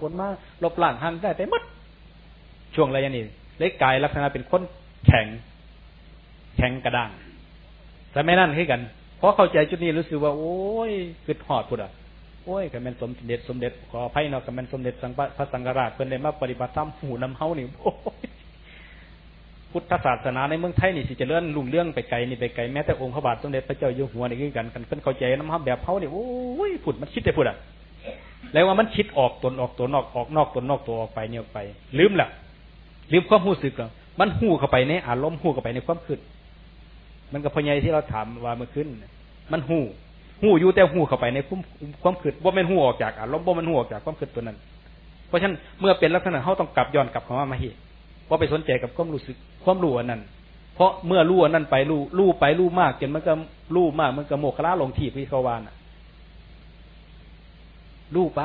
ผลมาลบหล้างหันได้ไปหมดช่วงระยะนี้เล็กกายลักษณะเป็นคนแข็ง แข็งกระด้างแต่ไม่นั่นให้กัน เพราะเข้าใจจุดนี้รู้สึกว่า โอ้ยกึดหอดพุทธะโอ้ยกับแม่นสมเด็จสมเด็จขออภัยเนาะกับแม่นสมเด็จสังพระสังฆราชเพิ่นได้มาปฏิบัติธรรมหูน้ำเฮานี่โอ้พุทธศาสนาในเมืองไทยนี่สิจะเลื่อนลุ่งเรื่องไปไกลนี่ไปไกลแม้แต่องค์พระบาทสมเด็จพระเจ้าอยู่หัวนี่คือกันกันเพิ่นเข้าใจน้ำเฮาแบบเฮานี่โอ้ยพุทธมันคิดได้พุทธะ แล้วว่ามันคิดออกตนออกตัวนอกออกนอกตนนอกตัวออกไปเนี่ยออกไป ลืมละลืมความรู้สึกแล้วมันหูเข้าไปในอารมณ์หูเข้าไปในความคิดมันก็พญายที่เราถามว่าเมื่อคืนมันหูหูอยู่แต่หูเข้าไปในความความคิดว่ามันหูออกจากอารมณ์ว่ามันหูออกจากความคิดตัวนั้น เพราะฉะนั้นเมื่อเป็นลักษณะเขาต้องกลับย้อนกลับเข้ามามาเหตุว่าไปสนใจกับความรู้สึกความรู้อันนั้น เพราะเมื่อรู้อันนั้นไปรู้รู้ไปรู้มากจนมันก็รู้มากมันก็โมกขลาลงที่พิศวาน่ะ รู้ไป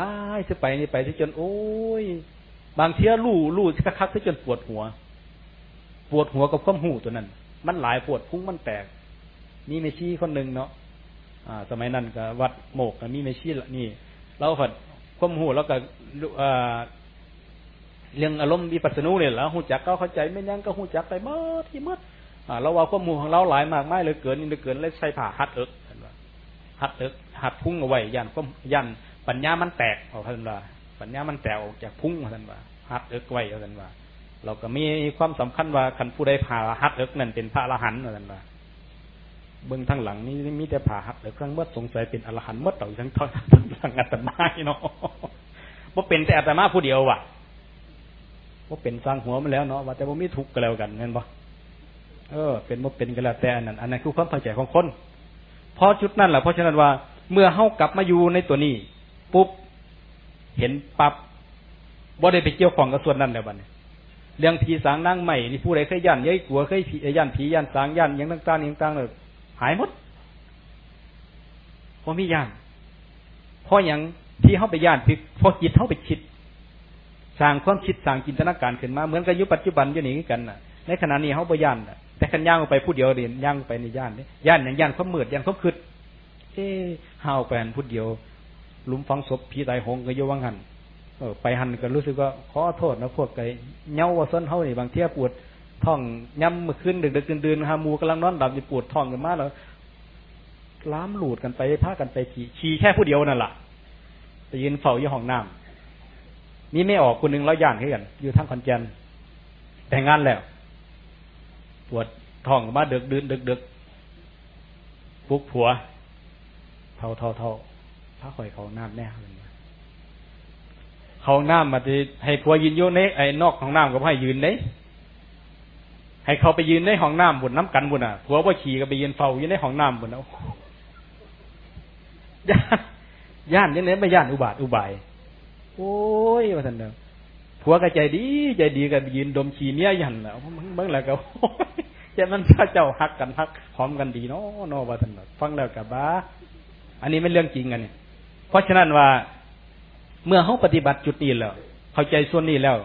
จะไปนี่ไปจนโอ้ย บางเทียรู้รู้คักๆจนปวดหัว ปวดหัวกับความหูตัวนั้น มันหลายปวดพุ่งมันแตกนี่เมชี่คนหนึ่งเนาะอ่า สมัยนั้นก็วัดโมกมีเมชี่ละนี่เราฝัดความหูแล้วก็อ่าเรื่องอารมณ์วิปัสสนูเนี่ยแล้วหูจักก็เข้าใจไม่ยังก็หูจักไปเมื่อที่เมื่ออเราว่าความหูของเราหลายมากไม่เลยเกินนี่เลยเกินเลยใส่ผ่าหัดเอิกหัดเอิกหัดพุ่งเอาไว้ยันก็ยัน ปัญญามันแตกเอาท่านว่าปัญญามันแตกออกจากพุ่งท่านว่าหัดเอิกไว้ท่านว่า เราก็มีความสำคัญว่าขันผู้ใดผ่าหัดเอิกนั่นเป็นพระอรหันต์ท่านว่าเบื้องทั้งหลังนี่มีแต่ผ่าหัดเอิกครั้งเมื่อสงสัยเป็นอรหันต์เมื่อต่อทั้งทั้งทั้งอาตมาเนาะว่าเป็นแต่อาตมาผู้เดียวว่ะว่าเป็นสร้างหัวมาแล้วเนาะว่าแต่ว่ามีทุกข์ก็แล้วกันเห็นปะเออ เป็นว่าเป็นก็แล้วแต่อันนั้นอันนั้นคือความเข้าใจของคนพอจุดนั้นแหละเพราะฉะนั้นว่าเมื่อเฮากลับมาอยู่ในตัวนี้ ปุ๊บเห็นปับ๊บบ่ได้ไปเกี่ยวข้องกับส่วนนั้นแล้วบัดนี้เรื่องผีสางนั่งใหม่นี่ผู้ใดเคยย่านยัยกลัวเคยผีย่านผีย่านสางย่านอย่างต่างๆอย่างต่างๆเลยหายหมดเพราะมีย่านเพราะอย่างที่เข้าไปย่านพิเพราะจิตเข้าไปคิดสร้างความคิดสร้างจินตนาการขึ้นมาเหมือนกับยุคปัจจุบันอยู่นี่กันน่ะ ในขณะนี้เขาไปย่านแต่ขันย่างไปผู้เดียวเรียนย่างไปในย่านนี่ย่านอย่างย่านเขามืดย่านเขาคืดเอ้ห้าวไปหันผู้เดียว ลุมฟังศพผีตายหงก็โยวังหันเออไปหันก็รู้สึกว่าขอโทษนะพวกไก่เงาว่าส้นเท่านี่บางเที่ยปวดท้องย่ำมือขึ้นดึกดึกดื่นดื่นฮามูกำลังนอนดับจะปวดท้องกันมากแล้วล้ามหลุดกันไปพากันไปขี่ขี่แค่ผู้เดียวนั่นแหละไปยืนเฝ้าอยู่ห้องน้ำนี่ไม่ออกคนหนึ่งแล้วย่านให้กันอยู่ทั้งคอนเจนแต่งงานแล้ว ปวดท้องมาเดึกดื่นดึกดึกปุกผัวเท่าเท่าเท่า พระข่อยเขาน้ำแน่เลยเขาน้ำมาจะให้ผัวยืนโยนในไอ้นอกของน้ำก็ให้ยืนเนให้เขาไปยืนในห้องน้ำบนน้ำกันบนอะผัวว่าขี่ก็ไปยืนเฝ้าอยู่ในห้องน้ำบนเอาย่านย่านยังไงไม่ย่านอุบาทอุบาย โอ้ยว่าท่านเด้อผัวก็ใจดี ใจดีก็ยืนดมขี่เนี้ยยันแล้วเบิ่งแล้วก็จมันพระเจ้าฮักกันฮักหอมกันดีเนาะเนาะว่าท่านฟังแล้วกับบ้าอันนี้ไม่เรื่องจริงอันเนี้ เพราะฉะนั้นว่าเมื่อเขาปฏิบัติจุดนี้แล้วเข้าใจส่วนนี้แล้ว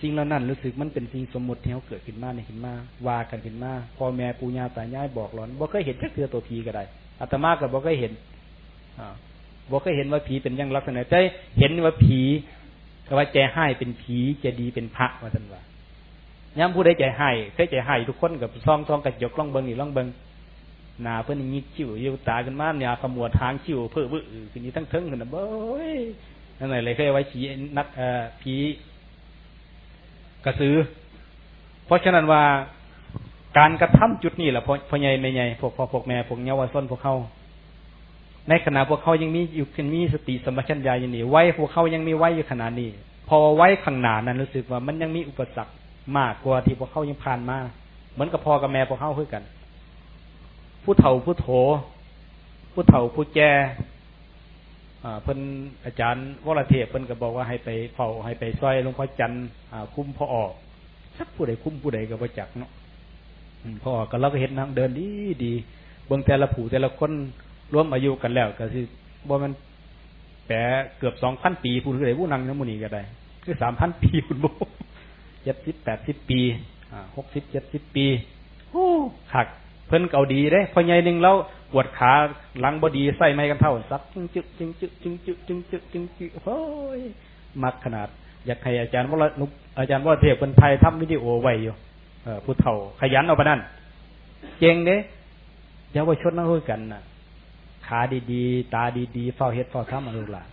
สิ่งเหล่านั้นรู้สึกมันเป็นสิ่งสมมติที่เขาเกิดขึ้นมาในขึ้นมาว่ากันขึ้นมาพ่อแม่ปู่ย่าตายายบอกหลอนบ่เคยเห็นแค่เคือตัวผีก็ได้อาตมาก็บ่เคยเห็นอ่าบ่เคยเห็นว่าผีเป็นยังลักษณะใจเห็นว่าผีก็ว่าใจให้เป็นผีใจดีเป็นพระว่าท่านว่าย้ำผู้ใดใจให้เคยใจให้ทุกคนกับซองซองกระจกล่องเบิงนี่ล่องเบิง นาเพื่อนงี้ชิวยู่ตากันมาเนี่ยขมวดทางชิวเพื่อบื้อคืนนี้ทั้งเทิงขึ้นนะเบ้ยนั่นไหนเลยเคยไว้ผีนักเอ่อผีกระสือ เพราะฉะนั้นว่าการกระทำจุดนี้แหละพ่อใหญ่ไม่ใหญ่พวกพ่อพวกแม่พวกเยาวชนพวกเขาในขณะพวกเขายังมีอยู่ขึ้นมีสติสมัชัญญาอย่างนี้ไว้พวกเขายังมีไว้อยู่ขนาดนี้ พอไว้ข้างหน้านั้นรู้สึกว่ามันยังมีอุปสรรคมากกว่าที่พวกเขายังผ่านมาเหมือนกับพ่อกับแม่พวกเขาเพื่อกัน ผู้เฒ่าผู้โถ ผู้เฒ่าผู้แก่เพิ่นอาจารย์วรเทพเพิ่นก็บอกว่าให้ไปเฝ้าให้ไปซอยหลวงพ่อจันทร์คุ้มพ่อออกสักผู้ใดคุ้มผู้ใดก็ประจักเนาะพ่อออกก็เราก็เห็นนางเดินดีดีเบื้องแต่ละผู้แต่ละคนร่วมอายุกันแล้ว ก็คือบ่มันแปะเกือบสองพันปีผู้ใดผู้นั่งน้ำมุนีก็ได้ คือสามพันปีคุณบุเจ็ดสิบแปดสิบปีหกสิบเจ็ดสิบปีโอ้ขัก เพิ่นเก่าดีเด้พอใหญ่หนึ่งแล้วปวดขาหลังบดีใส่ไม้กันเท่าซักจึงจึกจึงจึกจึงจึกจึงจึกจึงจึกโอ้ยมักขนาด อยากให้อาจารย์ว่าอาจารย์ว่าเทพเป็นไทยทำวิดีโอไว้อยู่เอผู้เฒ่าขยันเอาไปนั่นเจงเด้เยาวชนนั่งคุยกันน่ะ ขาดีๆ ตาดีๆเฝ้าเฮ็ดเฝ้าทำมาลูกหลาน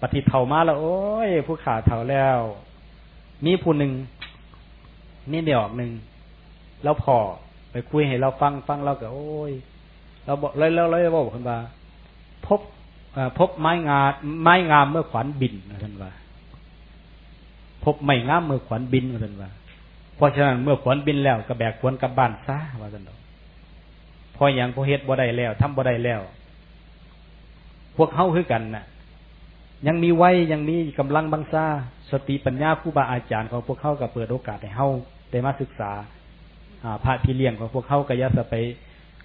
ปฏิเฒ่ามาแล้ว โอ้ย ผู้ขาเฒ่าแล้ว มีผู้หนึ่งนี่เดียวหนึ่งแล้วพอ ไปคุยให้เราฟังฟังเราก็ โอ้ย เราบอกเลยแล้วเลยบอกคนว่าพบพบไม้งาไม้งามเมื่อขวัญบินท่านว่า พบไม้งามเมื่อขวัญบินท่านว่า เพราะฉะนั้นเมื่อขวัญบินแล้วก็แบกขวัญกลับบ้านซะว่าท่านบอกพออย่างพอเฮ็ดบ่ได้แล้วทำบ่ได้แล้ว พวกเข้าคือกันน่ะ ยังมีไว้ยังมีกำลังบังซาสติปัญญาผู้บาอาจารย์ของพวกเขาก็เปิดโอกาสให้เฮาได้มาศึกษา พระพี่เลี้ยงของพวกเขาก็ยัสไป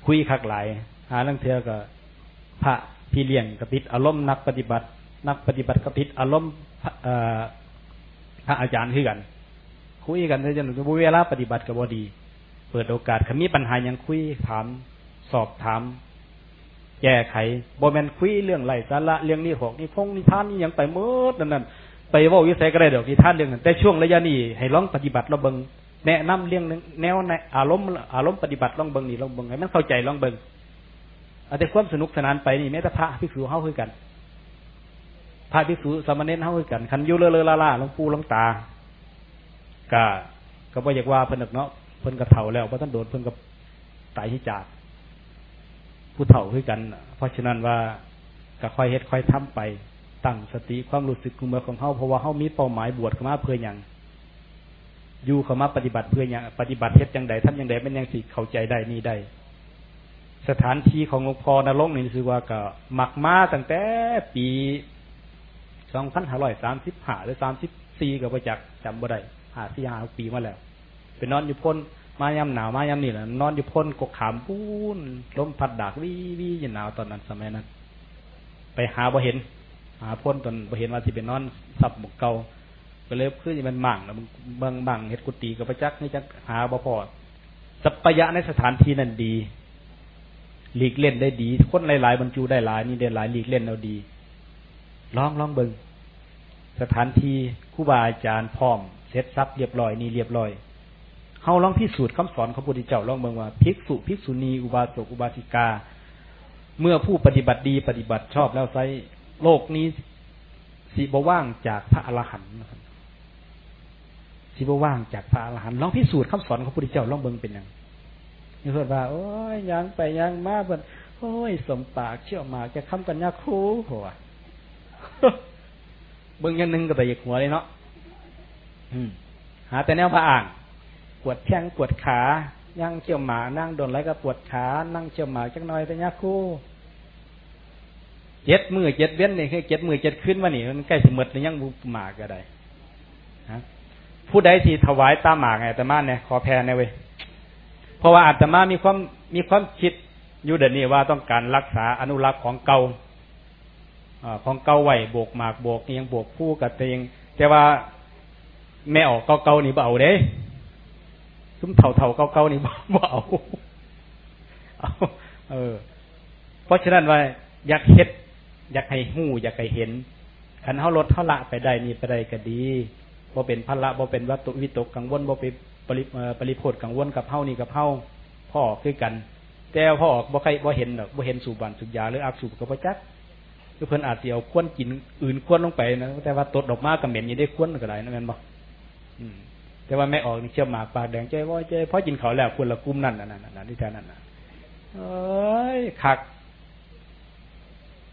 คุยคักหลาย หาเรื่องเทอก็พระพี่เลี้ยงกระติดอารมณ์นักปฏิบัติ นักปฏิบัติกระติดอารมณ์พระอาจารย์คือกันคุยกันเลยจนถึงเวลาปฏิบัติกับบดี เปิดโอกาสขมีปัญหายังคุยถาม สอบถาม แก้ไขบ่แมนคุยเรื่องไรสาระเรื่องนี้หกนี่คงนิทานนี่ยังไปเมื่อนั่นนั่นไปว่าวิสัยก็ได้ดอกนิทานเรื่องนั้นแต่ช่วงระยะนี้ให้ลองปฏิบัติเราเบิง แนะนำเรื่องนึงแนวในอารมณ์อารมณ์ปฏิบัติลองเบิงนี่ลองเบิงให้มันเข้าใจลองเบิงอาจจะความสนุกสนานไปนี่แม้แต่พระภิกษุเฮาคือกันพระภิกษุสมณเณรเฮาคือกันคันยู่เลอเลอลาล่าลงปู่หลงตาก็ก็บ่อยากว่าเพิ่นเนาะเพิ่นก็เฒ่าแล้วบ่ทันโดนเพิ่นก็ตายที่จากผู้เฒ่าคือกัน เพราะฉะนั้นว่าก็ค่อยเฮ็ดค่อยทำไปตั้งสติความรู้สึกกุมเมือของเฮาเพราะว่าเฮามีเป้าหมายบวชเข้ามาเพื่ออย่าง อยู่เขามาปฏิบัติเพื่ออย่างปฏิบัติเฮ็ดยังไดทำยังไดเป็นยังสิเข้าใจได้นี่ได้สถานที่ของหลวงพ่อนรกนี่คือว่าก็หมักมาตั้งแต่ปีสองพันห้าร้อยสามสิบห้าหรือสามสิบสี่กับประจักษ์จำบ่ได้หาสี่ห้าปีมาแล้วเป็นนอนอยู่พ้นมายามหนาวมายามนี่แหละนอนอยู่พ้นกกขามปูนลมพัดดากวิวิยหนาวตอนนั้นสมัยนั้น ไปหาบ่เห็น หาพ้นตอนบ่เห็นว่าที่เป็นนอนสับหมกเกา ก็เลยคือมันมั่งนะบางบางเฮ็ดกุฏิกับพระจักนี่จักหาบ่พอสัพยะในสถานที่นั้นดีหลีกเล่นได้ดี คนหลาย ๆ บรรจุได้หลาย นี่ได้หลายหลีกเล่นเราดีลองลองเบิงสถานที่ครูบาอาจารย์พร้อมเสร็จซับเรียบร้อยนี่เรียบร้อยเฮาลองพิสูจน์คำสอนของพระพุทธเจ้าลองเบิงว่าภิกษุภิกษุณีอุบาสกอุบาสิกา เมื่อผู้ปฏิบัติดีปฏิบัติชอบแล้วไซโลกนี้สิบว่างจากพระอรหันต์ สิบว่างจากพระอรหันต์ลองพิสูจน์คำสอนของพระพุทธเจ้าลองเบิงเป็นยังนี่เพื่อนว่า โอ้ยยังไปยังมาเพื่นโอ้ยสมปากเชี่ยวมาจะคำกันยาคูหัวเบิ่งยันหนึ่งก็ไปหยิกหัวเลยเนาะหาแต่แนวพระอ่างปวดแข้งปวดขาย่งเชี่ยวหมานั่งโดนไรก็ปวดขา นั่งเชี่ยวหมาจักหน่อยแต่ยาคู่เจ็ดมือเจ็ดเบ้นนี่คือเจ็ดมือเจ็ดขึ้นมานี่มันใกล้สมดเลยยังบุหมาก็ได้ ผู้ใดที่ถวายตาหมากไงแต่มาเนี่ยขอแพ้เนี่ยเว้ยเพราะว่าอาตมามีความมีความคิดอยู่เดี๋ยวนี้ว่าต้องการรักษาอนุรักษ์ของเก่าของเก่าไหวโบกหมากโบกเอียงโบกผู้กับเตียงแต่ว่าแม่ออกเก่าๆนี่เบาเด้ซุ้มเถ่าเถ่าเก่าๆนี่เบาเอาเออ เพราะฉะนั้นว่าอยากเห็ด อยากให้หู้ อยากให้เห็นขันเท่ารถเท่าละไปได้นี่ไปได้ก็ดี บ่เป็นพละบ่เป็นวัตถุวิตกกังวลบ่เป็นปริปริโพดกังวลกับเฮานี่กับเฮาพ่อคือกัน แต่พ่อออกบ่ใครบ่เห็นดอกบ่เห็นสูบบันสูบยาหรืออักสูบกับพระจักคือเพิ่นอาจจะเอาควนกินอื่นควนลงไปนะแต่ว่าตดดอกมากับเหม็นยังได้ควนก็ได้นะแม่นบ่แต่ว่าไม่ออกนี่เชื่อหมากปากแดงใจว่าใจเพราะกินเขาแล้วควรละกุ้มนั่นนั่นนั่นที่แท้นั่นน่ะเอ้ยคัก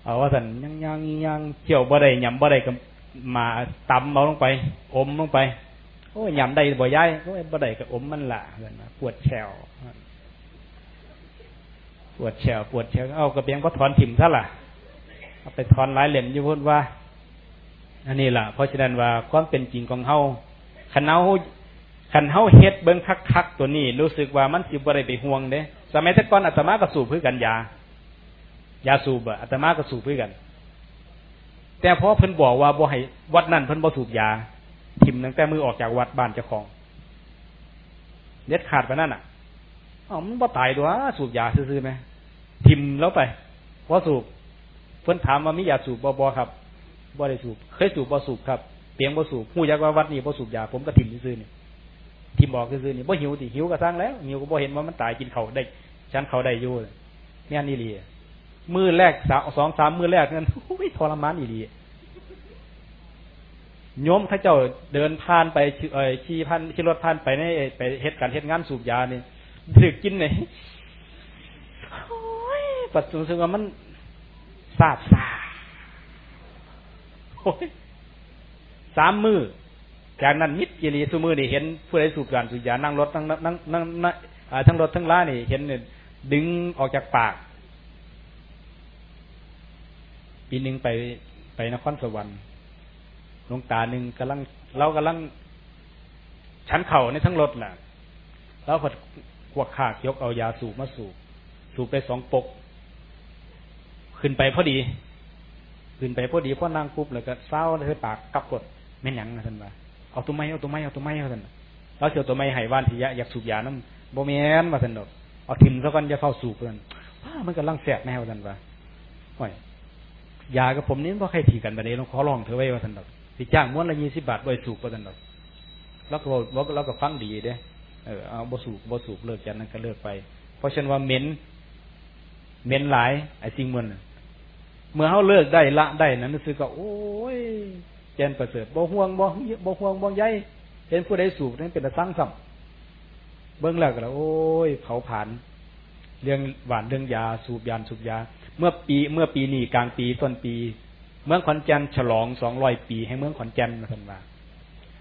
เอาว่าสันยังยังยังเกี่ยวบ่ได้ยำบ่ได้กับ มาตำเอาลงไป อมลงไป โอ้ยยำได้บ่ย้ายโอ้ยบ่ได้กับอมมันละเห็นไหมปวดแฉวปวดแฉวปวดแฉวเอากระเบียงก็ถอนถิ่มซะล่ะเอาไปถอนหลายเหลี่ยมอยู่พูดว่าอันนี้ล่ะ เพราะฉะนั้นว่าความเป็นจริงของเฮาขันเฮาขันเฮาเฮ็ดเบิ้งคักๆตัวนี้ รู้สึกว่ามันสิบ่ได้ไปห่วงเด้สมัยแต่ก่อนอาตมาก็สูบเพื่อกันยายาสูบอะอาตมาก็สูบเพื่อกัน แต่พอเพิ่นบอกว่าบ่ให้วัดนั่นเพิ่นบ่สูบยาทิมตั้งแต่มือออกจากวัดบ้านเจ้าของเด็ดขาดไปนั่นอะอ๋อมันบ่ตายตัวสูบยาซื้อไหมทิมแล้วไปพอสูบเพิ่นถามว่ามียาสูบบ่บ่ครับบ่ได้สูบเคยสูบบ่สูบครับเตียงบ่สูบผู้ยักว่าวัดนี้บ่สูบยาผมก็ทิมซื่อนี่ทิมบอกซื่อนี่บ่หิวติหิวก็สร้างแล้วหิวก็บ่เห็นว่ามันตายกินเขาได้ฉันเขาได้อยู่เนี่ยนี่ลี มือแรกสองสามมือแรกนั้นโอ้ยทรมานอีหลีโยมข้าเจ้าเดินผ่านไปเอ่อขี่พันขี่รถผ่านไปในไปเหตุการณ์เหตุงานสูบยาเนี่ยถือกินไหนโอ้ยปัจจุบันว่ามันสาบสาโอ้ยสามมือจากนั้นมิดกิรีสุมือนี่เห็นผู้ใดสูบยาสูบยานั่งรถนั่งนั่งนั่งนั่งทั้งรถทั้งล้านี่ เห็นดึงออกจากปาก ปีหนึ่งไปไปนครสวรรค์หลวงตาหนึ่งกำลังเรากำลังชั้นเข่าในทั้งรถแหละแล้วพอขวกขากยกเอายาสูบมาสูบสูบไปสองปก ขึ้นไปพอดี ขึ้นไปพอดีพอนั่งปุ๊บแล้วก็เศร้าเลยปากกลับกดไม่หยังนะท่านว่าเอาตัวไม้เอาตัวไม้เอาตัวไม้เอาท่านเราเสียวตัวไม้ไห้ว่านทียะอยากสูบยาน้ำโบเมนมาท่านดอกเอาทิมซะก่อนจะเข้าสูบเพื่อนมันกำลังแสบแนวท่านว่าห่อย ยากับผมนี่ก็ใครถีกันแบบนี้ลองขอลองเธอไว้ว่าท่านดอกสิจ้างม้วนละยี่สิบบาทบ่อยสูบว่าท่านดอกแล้วก็แล้วก็ฟังดีเด้เออเอาบ่สูบบ่สูบเลิกจากนั้นก็เลิกไป เพราะฉะนั้นว่าเหม้นเหม้นหลายไอ้สิ่งมันเมื่อเขาเลิกได้ละได้นั้นรู้สึกก็โอ้ยเจนประเสริฐบ่ห่วงบ่บ่ห่วงบ่ใหญ่เห็นผู้ใดสูบนั่นเป็นตะสร้างซ้ำเบื้องแรกแล้วโอ้ยเผาผ่าน เรื่องหวานเรื่องยาสูบยานสูบยา เมื่อปีเมื่อปีนี้กลางปีต้นปี เมืองขอนแก่นฉลองสองร้อยปีให้เมืองขอนแก่นมาทันว่า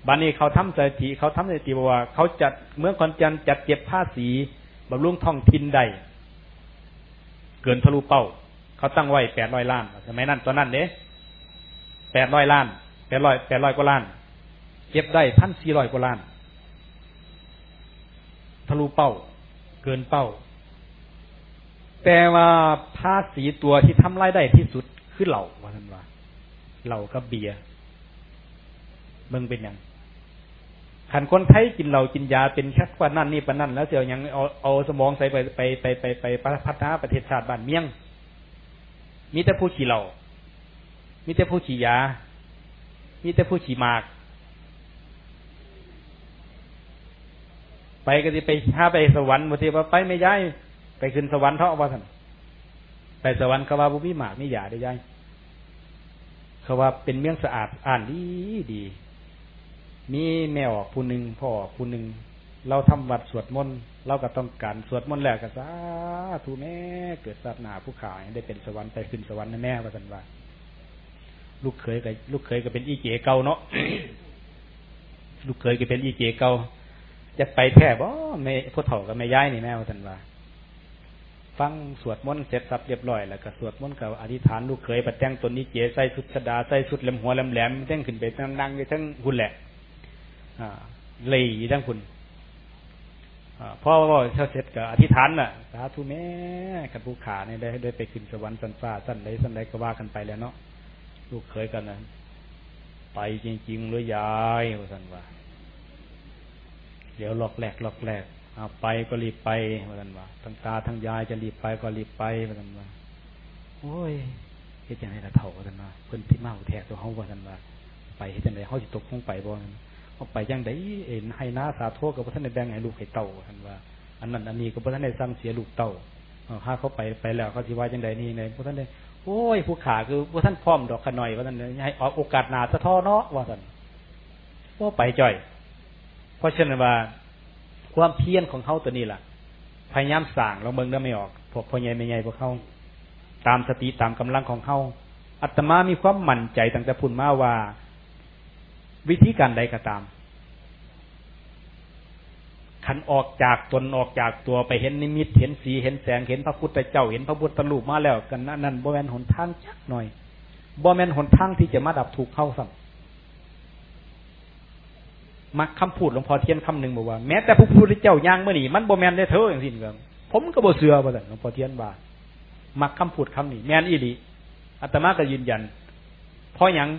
บัดนี้เขาทำสถิติเขาทำสถิติว่าเขาจัดเมืองขอนแก่นจัดเก็บภาษีบำรุงท้องถิ่นได้เกินทะลุเป้า เขาตั้งไว้แปดร้อยล้านสมัยนั้นตอนนั้นเด้แปดร้อยล้านแปดร้อยแปดร้อยกว่าล้าน เก็บได้พันสี่ร้อยกว่าล้าน ทะลุเป้า เกินเป้า แต่ว่าภาษีตัวที่ทำรายได้ที่สุดคือเหล่าว่าท่านว่าเหล่ากับเบียร์เบิ่งเป็นย่างขันคนไทยกินเหล้ากินยาเป็นแค่ว่านั่นนี่ปะนั่นแล้วเสียวยังเอาเอาสมองใส่ไปไปไปไปไปพัฒนาประเทศชาติบ้านเมียง มีแต่ผู้ขี่เหล้ามีแต่ผู้ขี่ยา มีแต่ผู้ขี่หมาก ไปก็จะไปถ้าไปสวรรค์บางทีว่าไปไม่ย้าย ไปขึ้นสวรรค์เท่าว่าท่านไปสวรรค์เขาว่าบุมีหมากมียาได้ย้ายเขาว่าเป็นเมืองสะอาดอ่านดีดีมีแม่ออกผู้หนึ่งพ่อผู้หนึ่งเราทำวัดสวดมนต์เราก็ต้องการสวดมนต์แล้วก็สาธุแม่เกิดศาสนาผู้ขายได้เป็นสวรรค์ไปขึ้นสวรรค์แม่ว่าสันว่า ลูกเคยกับลูกเคยก็เป็นอีเจเก่าเนาะลูกเคยก็เป็นอีเจเก่าจะไปแท้บ่ไม่พ่อเถ่ากับแม่ย้ายนี่แม่ว่าสันว่า ฟังสวดมนต์เสร็จสับเรียบร้อยแล้วก็สวดมนต์กับอธิษฐานลูกเคยประแจงตนนี้เจใส่สุดสดาใส่สุดแหลมหัวแหลมแหลมแจ้งขึ้นไปทั้งนั่งไปทั้งหุ่นแหละเลยทั้งคุณพ่อว่าเช่าเสร็จกับอธิษฐานน่ะ สาธุแม่กันผู้ขาเนี่ยได้ได้ไปขึ้นสวรรค์สันฟ้าสันใดสันใดก็ว่ากันไปแล้วเนาะลูกเคยกันนะไปจริงๆเลยยายว่าสันว่าเดี๋ยวหลอกแหลกหลอกแหลก เอาไปก็รีบไปว่าสันว่าทั้งตาทั้งยายจะรีบไปก็รีบไปว่าสันว่าโอ้ยเฮ็ดยังไงละเถ่าว่าสันว่าเพิ่นที่มาแทกตัวเขาว่าสันว่า ไปเฮ็ดยังไงเขาจะตกลงไปบ่เอาไปยังไดเอ็นให้น้าสาโทกับพระท่านในแบ่งให้ลูกให้เต่าท่านว่า อันนั้นอันนี้ก็พระท่านในซ้ำเสียลูกเต่าถ้าเขาไปไปแล้วเขาสิว่าจังไดนี่ในพระท่านในโอ้ยผู้ขาคือพระท่านพร้อมดอกขน่อยพระท่านให้ออกโอกาสนาสะท้อเนาะว่าท่านว่าไปจ่อย เพราะฉะนั้นว่า ความเพียรของเขาตัวนี้ล่ะ พยายามสั่งเราเมืองได้ไม่ออก พวกพ่อใหญ่ไม่ใหญ่พวกเขาตามสติตามกำลังของเขาอัตมามีความมั่นใจตั้งแต่พุ่นมาว่า วิธีการใดก็ตามขันออกจากตนออกจากตัวไปเห็นนิมิตเห็นสีเห็นแสงเห็นพระพุทธเจ้าเห็นพระพุทธรูปมาแล้วกันนั่นบ่แมนหนทางจักหน่อยบ่แมนหนทางที่จะมาดับถูกเข้าสัม มักคำพูดหลวงพ่อเทียนคำหนึ่งบอกว่าแม้แต่พระพุทธเจ้าย่างเมื่อนี่มันบ่แมนได้เธออย่างสิ้นกันผมก็บ่เสือบ่แต่หลวงพ่อเทียนบ่ามักคำพูดคำนี้แมนอีดีอาตมาก็ยืนยันเพราะอย่าง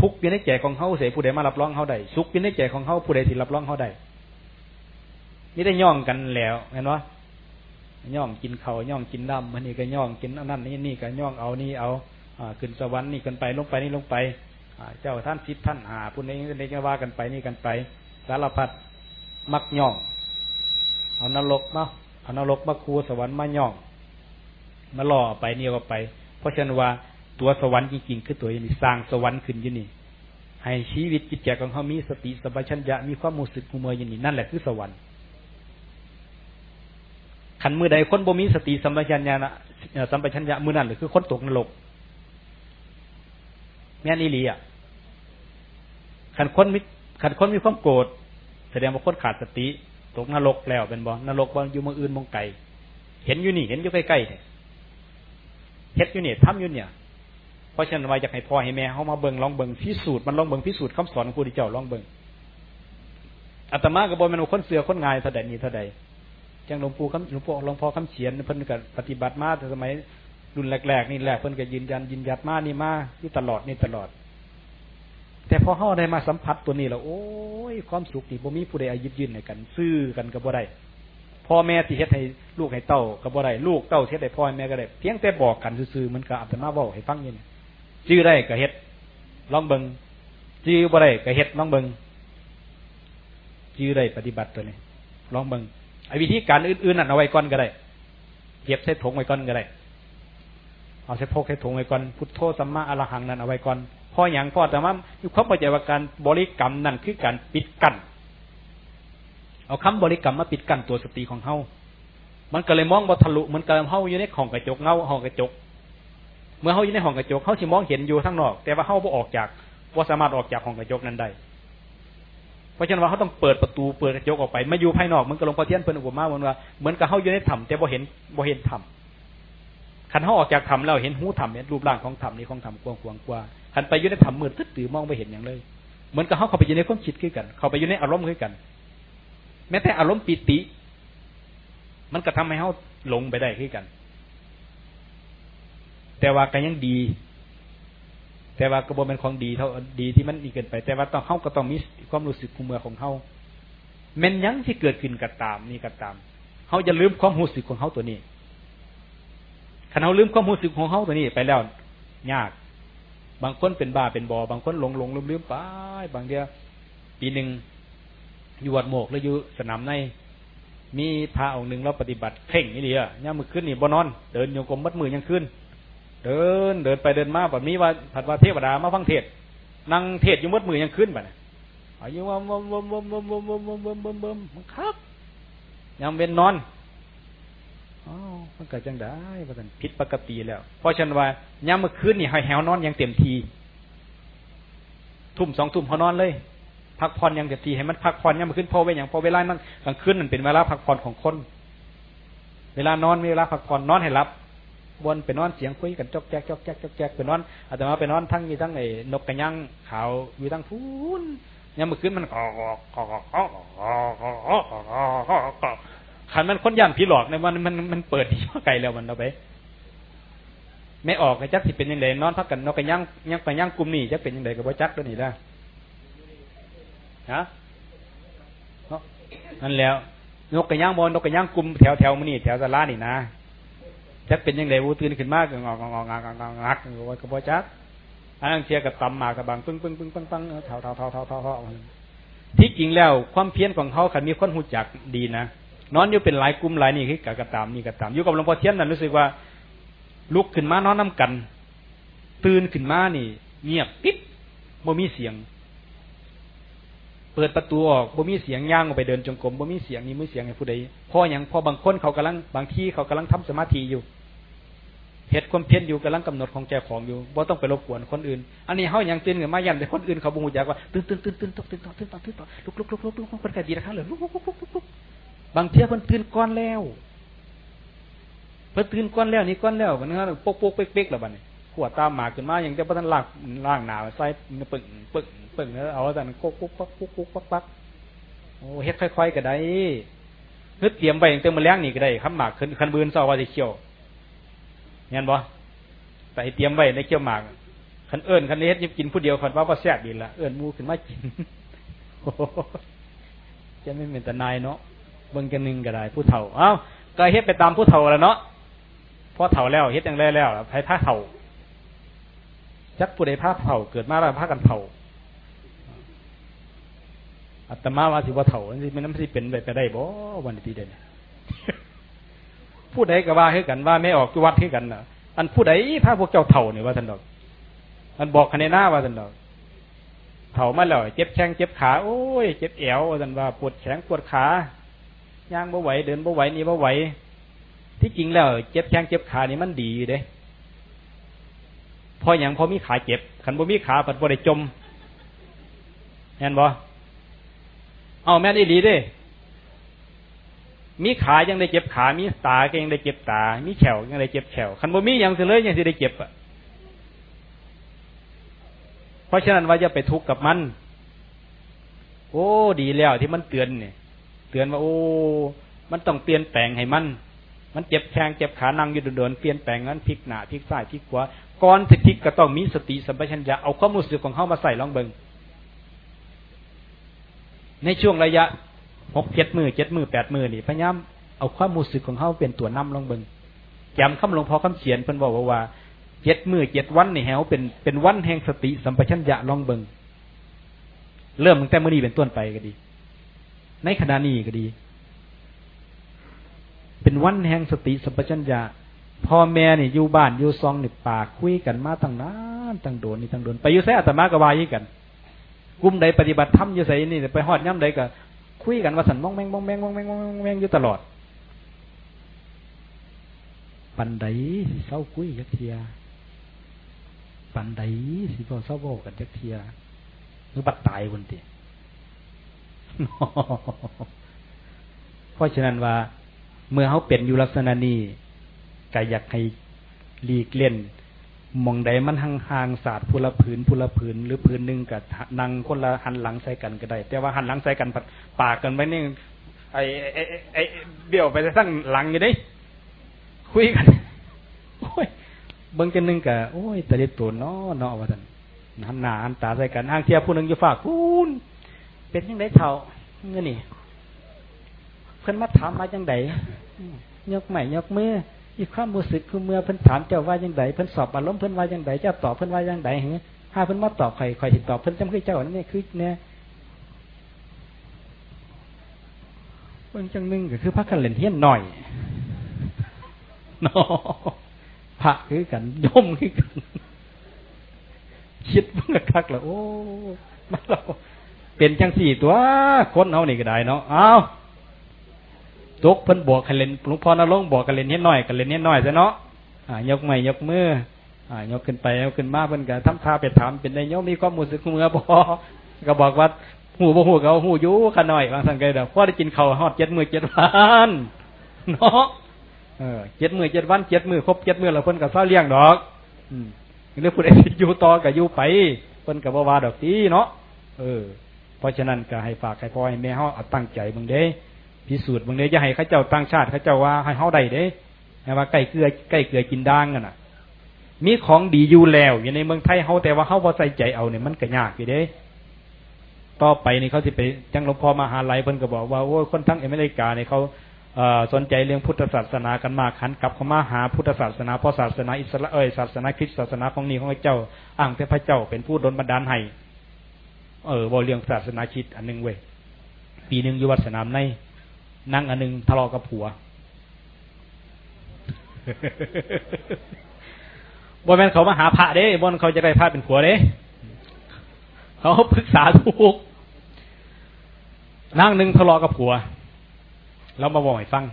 ทุกข์อยู่ในใจของเขาเสียผู้ใดมารับรองเขาได้สุขอยู่ในใจของเขาผู้ใดที่รับรองเขาได้นี่ได้ย่องกันแล้วเห็นไหมย่องกินเขาย่องกินน้ำมันนี่ก็ย่องกินนั่นนี่นี่ก็ย่องเอานี่เอาขึ้นสวรรค์นี่กันไปลงไปนี่ลงไป เจ้าท่านสิทท่านหาพูดนี้ในก็ว่ากันไปนี่กันไป สารพัดมักย่อง เอานรกมาเอานรกมาคูสวรรค์มาย่อง มาล่อไปนี่ก็ไป เพราะฉะนั้นว่าตัวสวรรค์จริงๆคือตัวนี้สร้างสวรรค์ขึ้นอยู่นี่ ให้ชีวิตจิตใจของเขามีสติสัมปชัญญะมีความมุสึกมุเมยอย่างนี้นั่นแหละคือสวรรค์ขันมือใดคนบ่มีสติสัมปชัญญะนะสัมปชัญญะมือนั่นหรือคือคนตกนรกแม่นอีหลีอะ ขันคนมีขันคนมีความโกรธแสดงว่าคนขาดสติตกนรกแล้วเป็นบ่นรกบ่อยู่มืออื่นมองไกลเห็นอยู่นี่เห็นอยู่ใกล้ๆเฮ็ดอยู่เนี่ยทำอยู่เนี่ย เพราะฉะนั้นว่าอยากให้พ่อให้แม่เขามาเบิ่งลองเบิ่งพิสูจน์มันลองเบิ่งพิสูจน์คำสอนของครูที่เจ้าลองเบิ่งอาตมาก็บอกมันคนเสือคนงายเท่าใดนี้เท่าใดจังหลวงปู่คำหลวงพ่อหลวงพ่อคำเขียนเพิ่นก็ปฏิบัติมาแต่สมัยรุ่นแรกๆนี่แหละเพิ่นก็ยืนยันยืนยัดมานี่มาที่ตลอดนี่ตลอด แต่พอเฮาได้มาสัมผัสตัวนี้แล้วโอ้ยความสุขนี่บ่มีผู้ใดอายุยืนให้กัน ซื้อกันก็บ่ได้พ่อแม่ที่เฮ็ดให้ลูกให้เต้าก็บ่ได้ลูกเต้าเฮ็ดให้พ่อแม่ก็ได้เพียงแต่บอกกันซื่อๆมันก็อาตมาเว้าให้ฟังยู่นี่จื้อได้ก็เฮ็ดลองเบิ่งจื้อบ่ได้ก็เฮ็ดลองเบิ่งจื้อได้ปฏิบัติตัวนี้ลองเบิ่งไอ้วิธีการอื่นๆนั่นเอาไว้ก่อนก็ได้เก็บใส่ถุงไว้ก่อนก็ได้เอาใส่พกใส่ถุงไว้ก่อนพุทโธสัมมาอรหังนั่นเอาไว้ก่อน พออย่างพอแต่ว่ามีความเข้าใจว่าการบริกรรมนั่นคือการปิดกั้นเอาคำบริกรรมมาปิดกั้นตัวสติของเฮามันก็เลยมองบทะลุเหมันก็เฮาอยู่ในห้องกระจกเงาห้องกระจก เมื่อเฮาอยู่ในห้องกระจกเฮาสิมองเห็นอยู่ทั้งนอก แต่ว่าเฮาบ่ออกจากบ่สามารถออกจากห้องกระจกนั้นได้เพราะฉะนั้นว่าเขาต้องเปิดประตูเปิดกระจกออกไปมาอยู่ภายนอกเหมันก็ลงพอเทียนเพิ่นอุปมาเหมือนว่าเหมือนกับเขาอยู่ในถ้ำแต่บ่เห็นบ่เห็นถ้ำขันเขาออกจากถ้ำแล้วเห็นหูถ้ำเห็นรูปร่างของถ้ำนี่ของถ้ำกว้างกว้างกว่า ขันไปอยู่ในถ้ำมืดตึ๊ดตื่มองไม่เห็นอย่างเลย เหมือนกับเขาเข้าไปอยู่ในความคิดขึ้นกัน เข้าไปอยู่ในอารมณ์ขึ้นกัน แม้แต่อารมณ์ปิติ มันก็ทำให้เขาหลงไปได้ขึ้นกัน แต่ว่าก็ยังดี แต่ว่ากระบวนเป็นของดีเท่าดีที่มันดีเกินไป แต่ว่าต้องเขาก็ต้องมีความรู้สึกภูมิเมือของเขาเม่นยังที่เกิดขึ้นกับตามนี่กับตามเขาจะลืมความรู้สึกของเขาตัวนี้ถ้าเขาลืมความรู้สึกของเขาตัวนี้ไปแล้ว ยาก บางคนเป็นบ้าเป็นบอบางคนหลงหลงลืมลืมไปบางเดียวปีหนึ่งอยู่วัดโมกแล้วอยู่สนามในมีพระองค์หนึ่งเราปฏิบัติเพ่งนี่เดีอะย่ามือขึ้นนี่บนอน เดินโยกมมัดมือยังขึ้น เดินเดินไปเดินมาแบบนี้ว่าผัดว่าเทวดามาฟังเทศนั่งเทศอยู่มัดมือยังขึ้นไปอายุว่าบมบมบมบมบมบมบมบมบมบมครับยังเป็นนอน อ๋อมันเกิดจังได้ประกันผิดปกติแล้ว เพราะฉันว่าย่าเมื่อคืนนี่ให้แหวนอนยังเต็มที ทุ่มสองทุ่มเขานอนเลย พักผ่อนยังเต็มทีให้มันพักผ่อนยังมาขึ้นพอเวอย่างพอเวลามันกลางคืนมันเป็นเวลาพักผ่อนของคน เวลานอนเวลาพักผ่อนนอนให้รับบนไปนอนเสียงคุยกันจอกแจ๊กจอกแจ๊กจอกแจ๊กไปนอนอาตมาไปนอนทั้งมีทั้งไอ้นกกระยังขาวอยู่ทั้งพูนยังเมื่อคืนมันกอกกอกกอกกอก ขันมันคนย่านผีหลอกในวันมันมันเปิดที่ไกลแล้วมันเอาไป ไม่ออกไอ้จักสิเป็นยังไงนอนพักกันนกกระยังยังไปยังกลุ่มนี่จะเป็นยังไงกับว่าจักตัวนี้ได้ฮะนั่นแล้วนกกระย่างบอลนกกระย่างกลุ่มแถวแถวมันนี่แถวสารานี่นะจะเป็นยังไงวูตื่นขึ้นมากงอกงอกงอกงอกงักว่าก็บ่จักอันนั้นเชียกับตำมากับบางปึ้งปึ้งปึ้งปึ้งปึ้งเท่าเท่าเท่าเท่าเท่าที่จริงแล้วความเพี้ยนของเขาขันมีคนหูจักดีนะ นอนอยู่เป็นหลายกลุ่มหลายนี่คือกะกระตามนี่กระตามอยู่กับหลวงพ่อเทียนนั่นรู้สึกว่า ลุกขึ้นมานอนน้ากัน ตื่นขึ้นมานี่ เงียบปิ๊บบ่มีเสียง เปิดประตูออกบ่มีเสียงย่างออกไปเดินจงกรมบ่มีเสียงนี่มือเสียงไอ้ผู้ใดพ่ออย่างพ่อบางคนเขากำลังบางที่เขากำลังทำสมาธิอยู่เหตุความเพียรอยู่กำลังกำหนดของแจของอยู่บ่ต้องไปรบกวนคนอื่น อันนี้เขายังตื่นขึ้นมายันแต่คนอื่นเขาบูมอยากว่าตื่นตื่นตื่นตื่นตกตื่นตกตื่นตกตื่นตกลุกลุกลุกลุกลุกคนกระดีนะคะเหรอลุกลุกลุกลุกลุก บางเที่ยเพิ่นตื่นก้อนแล้วเพิ่นตื่นก้อนแล้วนี่ก้อนแล้วมันก็ปกปกเป๊กเป๊กแล้วบัดนี้ขวดตามหมาขึ้นมาอย่างจะพระท่านล่างล่างหนาวใส่ปึ่งปึ่งปึ่งแล้วเอาแต่กุ๊กกุ๊กปักกุ๊กกุ๊กปักปักโอ้เฮ็ดค่อยๆก็ได้เฮ็ดเตรียมไปอย่างเต็มมาแล้งนี่ก็ได้ขันหมากขึ้นขันบืนเศร้าว่าจะเขียวเงี้ยบ่ใส่เตรียมไว้ในเกี่ยวหมากขันเอิญขันเฮ็ดยิบกินผู้เดียวขันว่าว่าแซ่บดีละเอิญมูขึ้นมากินจะไม่เป็นตนายเนาะ เบิ่งกันหนึ่งก็ได้ผู้เฒ่าเอ้าก็เฮ็ดไปตามผู้เฒ่าแล้วเนาะพอเฒ่าแล้วเฮ็ดอย่างไรแล้วไผพาเฒ่าจักผู้ใดพาเฒ่าเกิดมาแล้วพากันเฒ่าอัตมาว่าสิว่าเฒ่าสิมันสิเป็นไปได้บ่วันนี้เด่นผู้ใดก็ว่าให้กันว่าไม่ออกจุวัดให้กันนะอันผู้ใดพาพวกเจ้าเฒ่าเนี่ยว่าท่านดอกอันบอกคะแนนหน้าว่าท่านดอกเฒ่ามาแล้วเจ็บแข้งเจ็บขาโอ้ยเจ็บแอวว่าท่านว่าปวดแข้งปวดขา ย่างบ่ไหวเดินบ่ไหวนี่บ่ไหวที่จริงแล้วเจ็บแข้งเจ็บขานี่มันดีอยู่เด้พออย่างพอมีขาเจ็บขันบ่มีขาปัดบ่ได้จมเห็นบ่เอาแม่นอีหลีเด้ มีขายังได้เจ็บขา มีตาก็ยังได้เจ็บตา มีแขวยังได้เจ็บแขวขันบ่มียังสิเลยยังสิได้เจ็บอะเพราะฉะนั้นว่าจะไปทุกข์กับมัน โอ้ดีแล้วที่มันเตือนเนี่ย เตือนว่าโอ้ มันต้องเปลี่ยนแปลงให้มัน มันเจ็บแขงเจ็บขานั่งอยู่เดินเปลี่ยนแปลงนั้นพลิกหน้าพลิกซ้ายพลิกขวาก่อนจะพลิกก็ต้องมีสติสัมปชัญญะเอาความรู้สึกของเขามาใส่ลองเบิงในช่วงระยะหกเจ็ดมือเจ็ดมือแปดมือนี่พยายามเอาความรู้สึกของเขาเป็นตัวนำลงเบิงจำคำหลวงพ่อคำเขียนเพิ่นบอกว่าเจ็ดมือเจ็ดวันนี่แหวเป็นเป็นวันแห่งสติสัมปชัญญะลองเบิงเริ่มตั้งแต่เมื่อนี้เป็นต้นไปก็ดี ในขณะนี้ก็ดี เป็นวันแห่งสติสัมปชัญญะพ่อแม่นี่อยู่บ้านอยู่ซองนี่ปากคุยกันมาตั้งนานตั้งโดนนี่ตั้งโดนไปอยู่แซ่อัตมากวายีกันกลุ่มใดปฏิบัติธรรมอยู่ใส่นี่ไปหอดย่ำใดก็คุยกันว่าสันมองแมงมองแมงมองแมงมองแมงมองแมงอยู่ตลอด ปันใดสิเศร้าคุยยักเทียปันใดสิพอเศร้าบกกันยักเทียหรือบัดตายคนเดียว เพราะฉะนั้นว่า เมื่อเขาเป็นอยู่ลักษณะนี้ก็อยากให้หลีกเล่นมองใดมันห่างๆศาสตร์พุละผืนพุละผืนหรือผืนหนึ่งกับนังคนละหันหลังใส่กันก็ได้ แต่ว่าหันหลังใส่กันปากกันไว้นี่ไอ้ไอ้ไอ้เบี้ยวไปทั้งหลังอยู่ดิคุยกันโอ้ยเบิ้งกันหนึ่งกับโอ้ยแต่เด็ดตัวน้อเนาะว่าท่านหันหน้าหันตาใส่กันห้างเทียบผู้หนึ่งอยู่ฝากคุณ เป็นยังไงเท่าเงี้ยนี่เพิ่นมาถามมาจังไดยกใหม่ยกมืออีความรู้สึกคือเมื่อเพิ่นถามเจ้าว่ายังไงเพิ่นสอบอารมณ์เพิ่นว่ายังไงเจ้าตอบเพิ่นว่ายังไงเหรอถ้าเพิ่นมาตอบใครใครติดตอบเพิ่นจำคือเจ้านั่นนี่คือเนี่ยเพิ่นจังนึงก็คือพระคันเล่นเฮียนหน่อยนาะพระคือกันย่อมคือกันคิดเพิ่งคักแล้วโอ้มาเรา เป็นจังสี่ตัวคนเอานี่ก็ได้เนาะเอาตกเพิ่นบอกกันเล่นหลวงพ่อนรงบอกกันเล่นเฮ็ดน้อยกันเล่นเฮ็ดน้อยซะเนาะอ่ายกไม้ยกมืออ่ายกขึ้นไปยกขึ้นมาเพิ่นก็ทำท่าไปถามเป็นได้โยมมีความรู้สึกเมื่อบ่ก็บอกว่าหูบ่หูเขาหูอยู่ขน่อยบางสังเกตดอกพอได้กินข้าวฮอดเจ็ดมื้อเจ็ดวันเนาะเออเจ็ดมื้อเจ็ดวันเจ็ดมื้อครบเจ็ดมื้อแล้วเพิ่นก็เศร้าเลี้ยงดอก อืมเรื่องผู้ใดอยู่ต่อก็อยู่ไปเพิ่นก็บ่ว่าดอกตีเนาะเออ เพราะฉะนั้นก็ให้ฝากให้พ่อให้แม่เฮาตั้งใจเบิ่งเด้พิสูจน์บางเนี้ยจะให้ข้าเจ้าตั้งชาติข้าเจ้าว่าให้เฮาได้เด้ว่าใกล้เกลือใกล้เกลือกินด่างกันน่ะ มีของดีอยู่แล้วอยู่ในเมืองไทยเฮาแต่ว่าเฮาพอใส่ใจเอาเนี่ยมันก็ยากอยู่เด้ต่อไปนี่เขาสิไปจังหลวงพ่อมหาลัยเพิ่นก็บอกว่าโอ้คนทั้งอเมริกาเนี่ยเขาสนใจเรื่องพุทธศาสนากันมากขันกลับเข้ามาหาพุทธศาสนาเพราะศาสนาอิสราเอลศาสนาคริสต์ศาสนาของนี้ของเจ้า อ้างแต่พระเจ้าเป็นผู้ดลบันดาลให้ เออบอกเรื่องศาสนาคริสต์อันนึงเว้ยปีหนึ่งอยู่วัดสนามในนั่งอันนึงทะเลาะกับผัวบนแมนเขามาหาพระเด้บนเขาจะได้พระเป็นผัวเด้เขาปรึกษาถูกนั่งหนึ่งทะเลาะกับผัวแล้วมาบอกให้ฟัง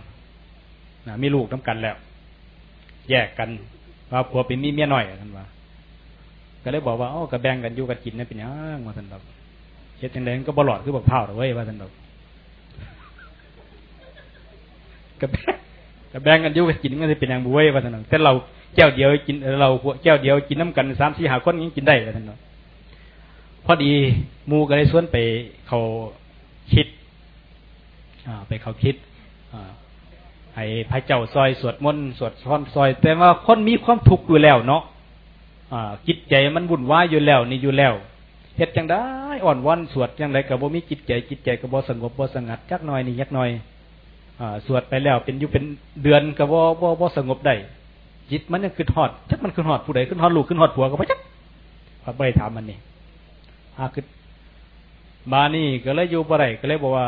นะมีลูกน้ากันแล้ว แยกกันว่าผัวเป็นมีเมียหน่อยท่านว่า ก็เลยบอกว่าอ๋อกระแบ่งกันอยู่กันกินนี่เป็นยังว่าท่านบอก เฮ็ดจังไดก็บลอดคือบอกเผาเว้ยว่าท่านบอกกระแบงกระแบงกันยุ่กันกินมันจะเป็นอย่างบุ้ยว่าท่านแต่เราแก้วเดียวกินเราแก้วเดียวกินน้ำกันสามสี่หาคนยังกินได้ว่าท่านพอดีมูก็ได้สวนไปเขาคิดอ่าไปเขาคิดอ่าให้พระเจ้าซอยสวดมนต์สวดซ้อนซอย แต่ว่าคนมีความทุกข์อยู่แล้วเนาะอ่าจิตใจมันวุ่นวายอยู่แล้วนี่อยู่แล้ว เฮ็ดจังได้อ่อนวันสวดจังไรกับบ่มีจิตใจจิตใจกับบ่สงบบ่สงัดจักหน่อยนี่ยักหน่อยอ่าสวดไปแล้วเป็นอยู่เป็นเดือนก็บ่บ่บ่สงบได้จิตมันยังคือทอดจักมันคือทอดผู้ใดคือทอดลูกคือทอดผัวก็บ่จักพระบ่ได้ถามมันนี่อาคือมานี่ก็เลยอยู่บ่ได้ก็เลยบอกว่า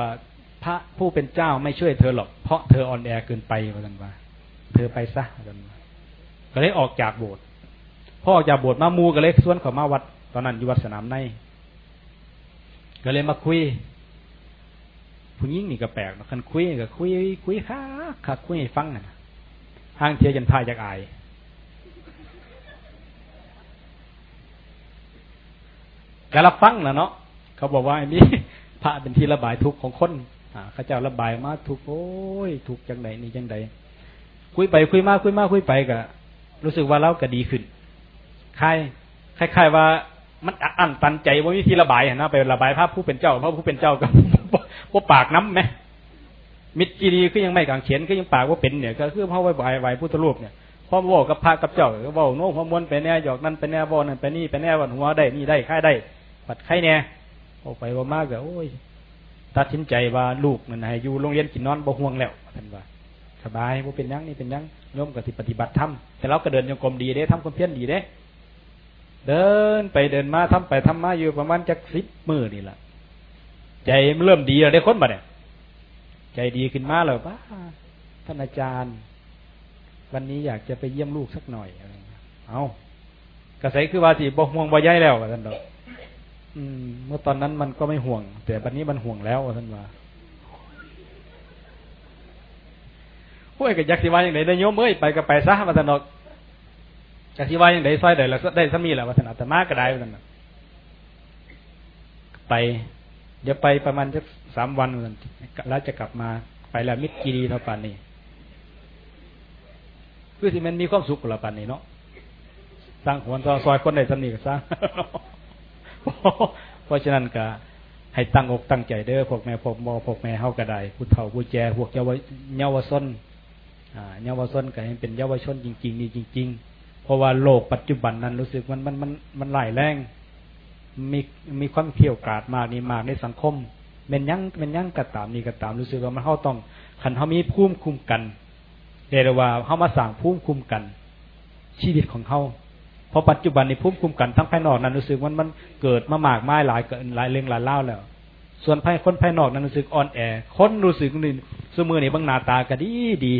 พระผู้เป็นเจ้าไม่ช่วยเธอหรอกเพราะเธออ่อนแอเกินไปว่าซั่นว่าเธอไปซะว่าซั่นก็เลยออกจากโบสถ์พอออกจากโบสถ์มามูก็เลยส่วนเขามาวัด ตอนนั้นอยู่วัดสนามในก็เลยมาคุย ผู้หญิงนี่ก็แปลกคันคุยก็คุยคุยค่ะค่ะคุยให้ฟังนะห้างเทียยันพายจากอายกรับฟังนะเนาะเขาบอกว่าอันนี้พระเป็นที่ระบายทุกข์ของคนอ่าข้าเจ้าระบายมาทุกโอ้ยทุกจังใดนี่จังใดคุยไปคุยมาคุยมาคุยไปก็รู้สึกว่าเราก็ดีขึ้นคล้ายคล้ายๆว่า มันอั้นตันใจว่าวิธีระบายนะไประบายภาพผู้เป็นเจ้าพระผู้เป็นเจ้ากับว่าปากน้ำไหมมิตรีดีก็ยังไม่กางเขียนก็ยังปากว่าเป็นเนี่ยก็คือพระว่าไหวไหวพุทธรูปเนี่ยพอบอกกับพระกับเจ้าก็บอกโน้พอมวนไปแน่หยอกนั่นไปแน่บอนั่นไปนี่ไปแน่วันหัวได้นี่ได้ค่ายได้ปัดไข่แน่ออกไปว่ามากก็โอ้ยตัดสินใจว่าลูกมันให้อยู่โรงเรียนกินนอนบ่ห่วงแล้วท่านว่าสบายว่าเป็นยังนี่เป็นยังโยมกับที่ปฏิบัติธรรมแต่เราก็เดินยังกรมดีเด้ทำความเพียรดีเด้ เดินไปเดินมาทำไปทำมาอยู่ประมาณจักสิบมือนี่แหละใจมันเริ่มดีแล้วได้ค้นมาเนี่ยใจดีขึ้นมาแล้วป้าท่านอาจารย์ วันนี้อยากจะไปเยี่ยมลูกสักหน่อยอะไรเอากระแสคือว่าสิบ่ห่วงบ่ย้ายแล้วท่านดอกเมื่อตอนนั้นมันก็ไม่ห่วง แต่บัดนนี้มันห่วงแล้วท่านว่าโอ้ยก็อยากสิว่าอย่างไรได้โยมเอ้ยไปก็ไปซะมาท่านดอก จากที่ว่ายังได้ซอยได้แล้วได้สมีแล้ววัฒนาแต่มก็ได้เหมือนกันไป เดี๋ยวไปประมาณสักสามวันเหมือนแล้วจะกลับมาไปแล้วมิตรกีรีเท่าปานนี้คือที่มันมีความสุขกว่าปานนี้เนาะสร้างหัวซอยคนได้สมีก็สร้างเพราะฉะนั้นก็ให้ตั้งอกตั้งใจเด้อพวกแม่พวกมอพวกแม่เฮาก็ได้ผู้เฒ่าผู้แก่พวกเยาวเยาวชนเยาวชนก็ให้เป็นเยาวชนจริง ๆ นี่จริง ๆ เพราะว่าโลกปัจจุบันนั้นรู้สึกมันมันมันมันไหลแรงมีมีความเขี่ยวกาดมากนี่มากในสังคมเป็นยั่งเป็นยั่งกระตามนี่กระตามรู้สึกว่ามันเข้าต้องขันเขามีภูมิคุ้มกันเรียกว่าเขามาสั่งภูมิคุ้มกัน ชีวิตของเขาเพราะปัจจุบันในภูมิคุ้มกันทั้งภายนอกนั้นรู้สึกมันมันเกิดมามากมายหลายเกิดหลายเรื่องหลายเล่าแล้ว ส่วนภายคนภายนอกนั้นรู้สึกอ่อนแอคนรู้สึกนี่สมือนี่บางหน้าตาก็ดีดี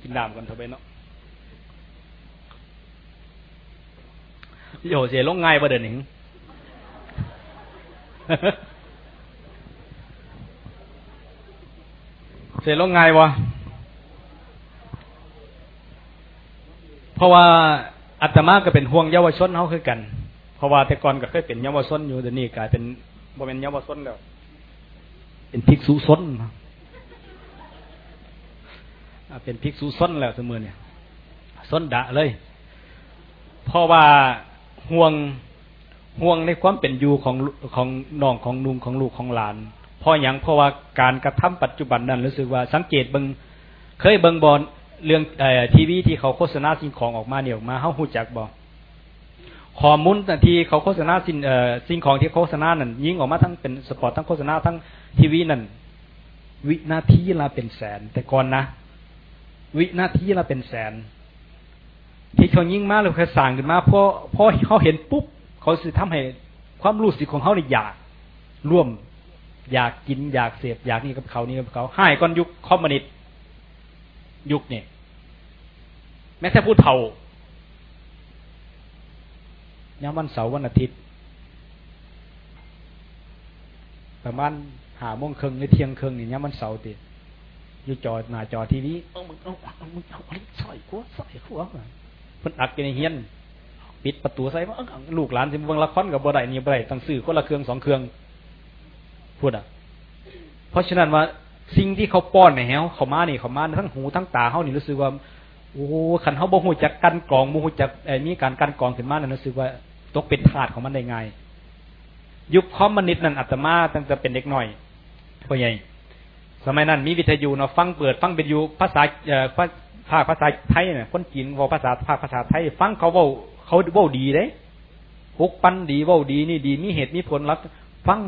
กินน้ำกันเถอะไปเนาะโยเสียลงง่ายประเด็นหนึ่งเสียลงง่ายวะเพราะว่าอาตมาก็เป็นห่วงเยาวชนเขาคือกัน เพราะว่าแต่ก่อนก็เคยเป็นเยาวชนอยู่เดี๋ยวนี้กลายเป็นบ่เป็นเยาวชนแล้ว เป็นภิกษุชน เป็นภิกษุส้นแล้วเสมอเนี่ยส้นดะเลย เพราะว่าห่วงห่วงในความเป็นอยู่ของของน้องของนุ่งของลูกของหลานเพราะอย่างเพราะว่าการกระทำปัจจุบันนั้นรู้สึกว่าสังเกตเบิงเคยเบิงบอลเรื่องทีวีที่เขาโฆษณาสิ่งของออกมาเนี่ยออกมาเขาหูจักบอกข้อมูลที่เขาโฆษณาสิ่งสิ่งของที่โฆษณานั่นยิงออกมาทั้งเป็นสปอร์ตทั้งโฆษณาทั้งทีวีนั่นวินาทีละเป็นแสนแต่ก่อนนะ วินาทีละเป็นแสน ที่เขายิ่งมาเลยเขาสั่งขึ้นมาเพราะเพราะเขาเห็นปุ๊บ เขาสิทำให้ความรู้สึกของเขาเนี่ยอยากร่วม อยากกินอยากเสพอยากนี่กับเขานี่กับเขาให้ก่อนยุคคอมมิวนิสต์ยุคเนี่ยแม้แต่ผู้เฒ่ายามวันเสาร์วันอาทิตย์ ประมาณหาโมงครึ่งหรือเที่ยงครึ่งนี่ยามวันเสาร์ติ อยู่จอหน้าจอทีวีเอามึงเอาเอามึงเอาอใส่ขัวใส่ขัวเพิ่นอักกันในเฮียนปิดประตูใส่ว่าลูกหลานสิเบิ่งละครกับบ่ได้นี่บ่ได้ต้องซื้อคนละเครื่องสองเครื่องพูดอะ เพราะฉะนั้นว่าสิ่งที่เขาป้อนในแฮวเขามานี่เขามาทั้งหูทั้งตาเขานี่รู้สึกว่าโอ้ขันเขาบ่หูจักกันกองบ่หูจักมีการกันกองขึ้นมานี่รู้สึกว่าตกเป็นทาสของมันได้ไง ยุคคอมมินิสต์นั่นอาตมาตั้งแต่เป็นเด็กหน่อยพ่อใหญ่ สมัยนั้นมีวิทยุเนาะฟังเปิดฟังเป็นอยู่ภาษาเอ่อภาคภาษาไทยเนี่ยคนจีนว่าภาษาภาคภาษาไทย ฟังเขาเว้าเขาเว้าดีเด้ปุกปั้นดีเว้าดีนี่ดีมีเหตุมีผลรับฟัง